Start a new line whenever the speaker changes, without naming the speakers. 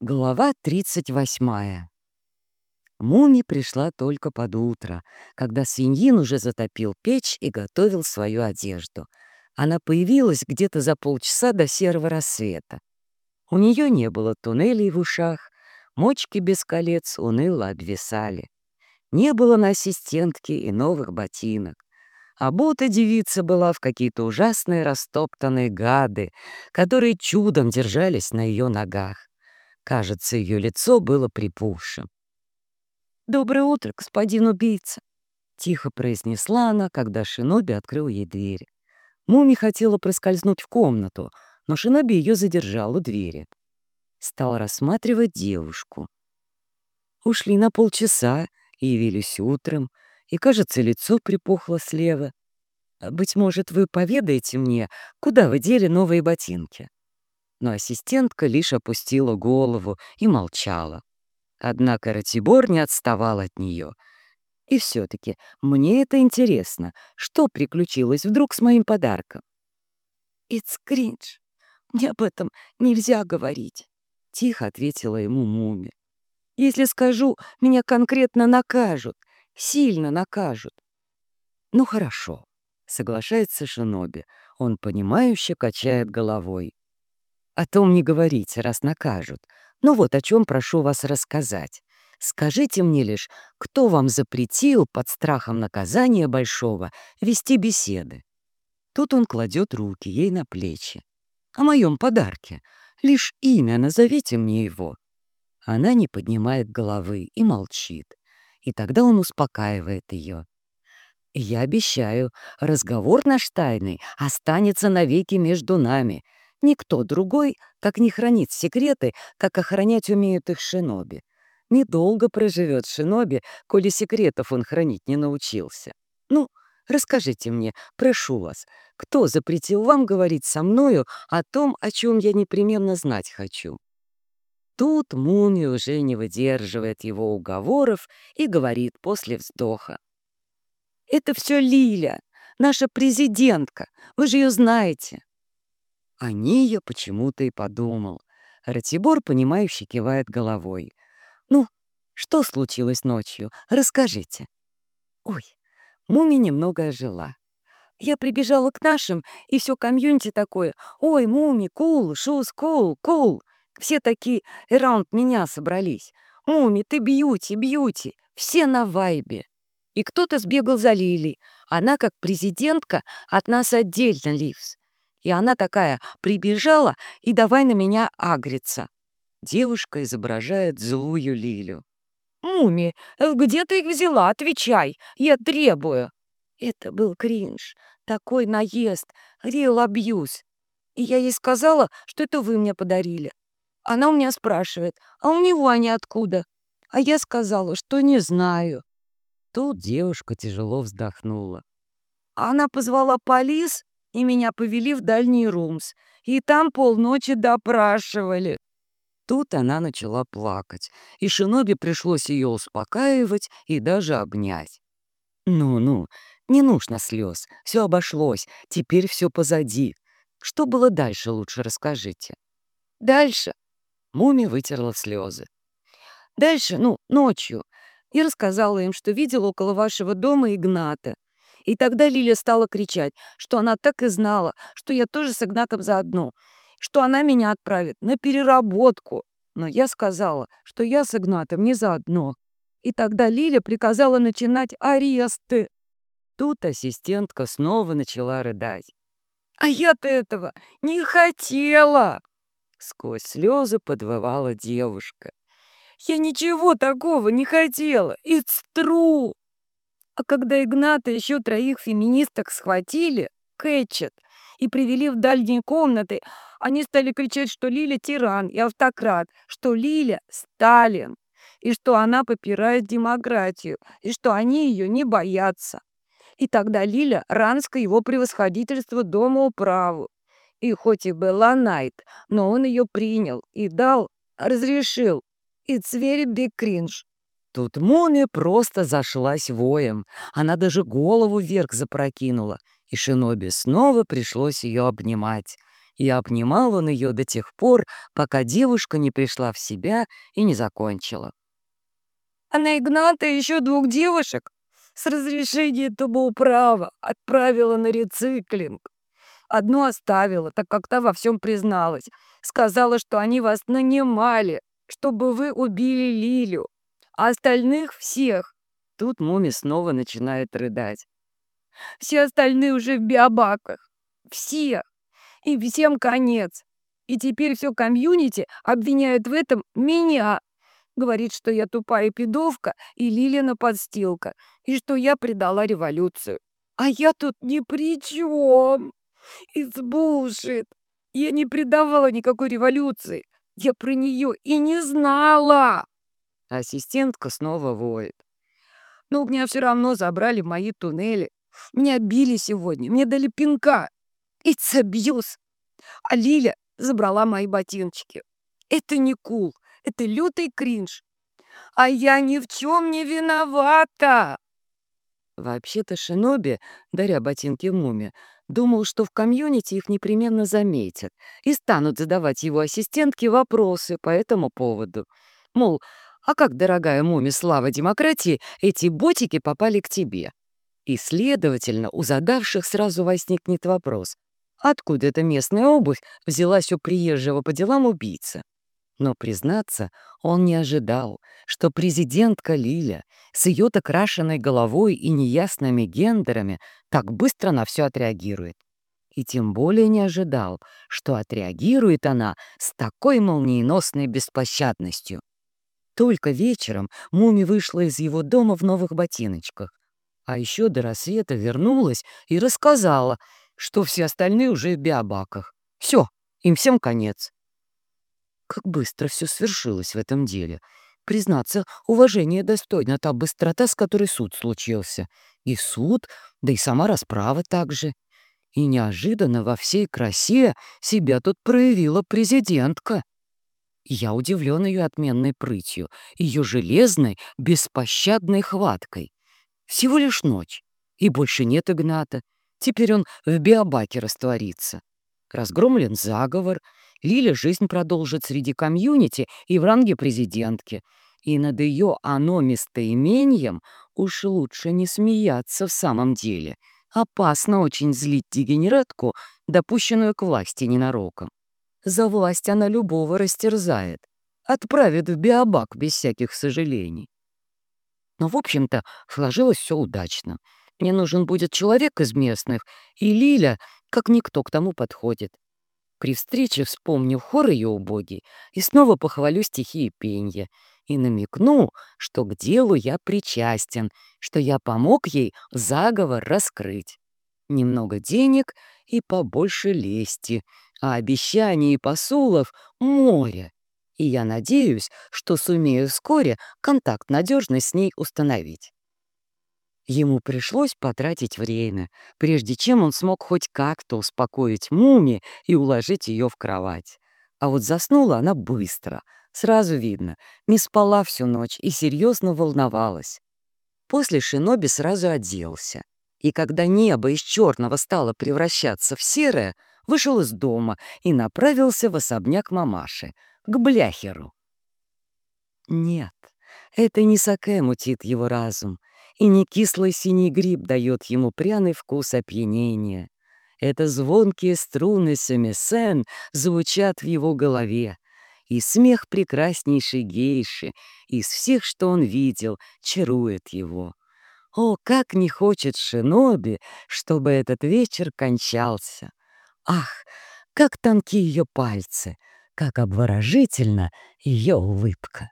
Глава 38. Муми пришла только под утро, когда свиньин уже затопил печь и готовил свою одежду. Она появилась где-то за полчаса до серого рассвета. У нее не было туннелей в ушах, мочки без колец уныло обвисали. Не было на ассистентке и новых ботинок. А будто девица была в какие-то ужасные растоптанные гады, которые чудом держались на ее ногах. Кажется, ее лицо было припухшим. «Доброе утро, господин убийца!» — тихо произнесла она, когда Шиноби открыл ей дверь. Муми хотела проскользнуть в комнату, но Шиноби ее задержал у двери. Стал рассматривать девушку. Ушли на полчаса явились утром, и, кажется, лицо припухло слева. «Быть может, вы поведаете мне, куда вы дели новые ботинки?» Но ассистентка лишь опустила голову и молчала. Однако Ратибор не отставал от нее. И все-таки мне это интересно, что приключилось вдруг с моим подарком? «It's cringe. Мне об этом нельзя говорить», — тихо ответила ему Муми. «Если скажу, меня конкретно накажут, сильно накажут». «Ну хорошо», — соглашается Шиноби. Он понимающе качает головой. О том не говорите, раз накажут. Но вот о чем прошу вас рассказать. Скажите мне лишь, кто вам запретил под страхом наказания большого вести беседы? Тут он кладет руки ей на плечи. О моем подарке. Лишь имя назовите мне его. Она не поднимает головы и молчит. И тогда он успокаивает ее. «Я обещаю, разговор наш тайный останется навеки между нами, Никто другой как не хранит секреты, как охранять умеют их шиноби. Недолго проживет шиноби, коли секретов он хранить не научился. Ну, расскажите мне, прошу вас, кто запретил вам говорить со мною о том, о чем я непременно знать хочу?» Тут Муми уже не выдерживает его уговоров и говорит после вздоха. «Это все Лиля, наша президентка, вы же ее знаете». О ней я почему-то и подумал. Ратибор, понимающе кивает головой. «Ну, что случилось ночью? Расскажите». «Ой, Муми немного ожила. Я прибежала к нашим, и все комьюнити такое. Ой, Муми, кул, шуз, кул, кул. Все такие раунд меня собрались. Муми, ты бьюти, бьюти. Все на вайбе. И кто-то сбегал за Лилей. Она, как президентка, от нас отдельно, Ливс. И она такая прибежала и давай на меня агриться. Девушка изображает злую Лилю. «Муми, э, где ты их взяла? Отвечай! Я требую!» Это был кринж, такой наезд, real абьюз. И я ей сказала, что это вы мне подарили. Она у меня спрашивает, а у него они откуда? А я сказала, что не знаю. Тут девушка тяжело вздохнула. Она позвала полис, и меня повели в дальний румс, и там полночи допрашивали. Тут она начала плакать, и Шиноби пришлось ее успокаивать и даже обнять. «Ну-ну, не нужно слез, все обошлось, теперь все позади. Что было дальше, лучше расскажите». «Дальше?» Муми вытерла слезы. «Дальше, ну, ночью. Я рассказала им, что видела около вашего дома Игната. И тогда Лиля стала кричать, что она так и знала, что я тоже с Игнатом заодно, что она меня отправит на переработку. Но я сказала, что я с Игнатом не заодно. И тогда Лиля приказала начинать аресты. Тут ассистентка снова начала рыдать. «А я-то этого не хотела!» Сквозь слезы подвывала девушка. «Я ничего такого не хотела! It's true!» А когда Игната еще троих феминисток схватили, Кэтчет, и привели в дальние комнаты, они стали кричать, что Лиля тиран и автократ, что Лиля — Сталин, и что она попирает демократию, и что они ее не боятся. И тогда Лиля ранска его превосходительство дома управу. И хоть и была Найт, но он ее принял и дал, разрешил. Very big cringe. Тут Моми просто зашлась воем. Она даже голову вверх запрокинула, и Шиноби снова пришлось ее обнимать. И обнимал он ее до тех пор, пока девушка не пришла в себя и не закончила.
А на Игната еще двух девушек с разрешения этого управа отправила на рециклинг. Одну оставила, так как та во всем призналась. Сказала, что они вас нанимали, чтобы вы убили Лилю, а остальных всех.
Тут Муми снова начинает рыдать.
Все остальные уже в биобаках. Все. И всем конец. И теперь все комьюнити обвиняют в этом меня. Говорит, что я тупая пидовка и Лилина подстилка, и что я предала революцию. А я тут ни при чем. Избушит. Я не предавала никакой революции. Я про нее и не знала.
Ассистентка снова воет.
Но у меня все равно забрали мои туннели. Меня били сегодня, мне дали пинка. It's abuse. А Лиля забрала мои ботиночки. Это не кул. Cool. Это лютый кринж. А я ни в чем не виновата.
Вообще-то Шиноби, даря ботинки Муме, думал, что в комьюнити их непременно заметят и станут задавать его ассистентке вопросы по этому поводу. Мол, а как, дорогая Муми, слава демократии, эти ботики попали к тебе? И, следовательно, у задавших сразу возникнет вопрос, откуда эта местная обувь взялась у приезжего по делам убийца? Но, признаться, он не ожидал, что президентка Лиля с ее-то крашенной головой и неясными гендерами так быстро на все отреагирует. И тем более не ожидал, что отреагирует она с такой молниеносной беспощадностью. Только вечером Муми вышла из его дома в новых ботиночках, а еще до рассвета вернулась и рассказала, что все остальные уже в биобаках. Все, им всем конец. Как быстро все свершилось в этом деле. Признаться, уважение достойна та быстрота, с которой суд случился. И суд, да и сама расправа также. И неожиданно во всей красе себя тут проявила президентка. Я удивлен ее отменной прытью, ее железной, беспощадной хваткой. Всего лишь ночь, и больше нет Игната. Теперь он в биобаке растворится. Разгромлен заговор — Лиля жизнь продолжит среди комьюнити и в ранге президентки. И над ее оно местоимением уж лучше не смеяться в самом деле. Опасно очень злить дегенератку, допущенную к власти ненароком. За власть она любого растерзает, отправит в биобак без всяких сожалений. Но, в общем-то, сложилось все удачно. Мне нужен будет человек из местных, и Лиля, как никто, к тому подходит. При встрече вспомню хор ее убогий и снова похвалю стихи и пенье. И намекну, что к делу я причастен, что я помог ей заговор раскрыть. Немного денег и побольше лести, а обещаний и посулов — море. И я надеюсь, что сумею вскоре контакт надежный с ней установить. Ему пришлось потратить время, прежде чем он смог хоть как-то успокоить Муми и уложить ее в кровать. А вот заснула она быстро. Сразу видно, не спала всю ночь и серьезно волновалась. После Шиноби сразу оделся. И когда небо из черного стало превращаться в серое, вышел из дома и направился в особняк мамаши, к Бляхеру. Нет, это не Саке мутит его разум — и не кислый синий гриб дает ему пряный вкус опьянения. Это звонкие струны семисен звучат в его голове, и смех прекраснейшей гейши из всех, что он видел, чарует его. О, как не хочет Шиноби, чтобы этот вечер кончался! Ах, как тонки ее пальцы, как обворожительна ее улыбка!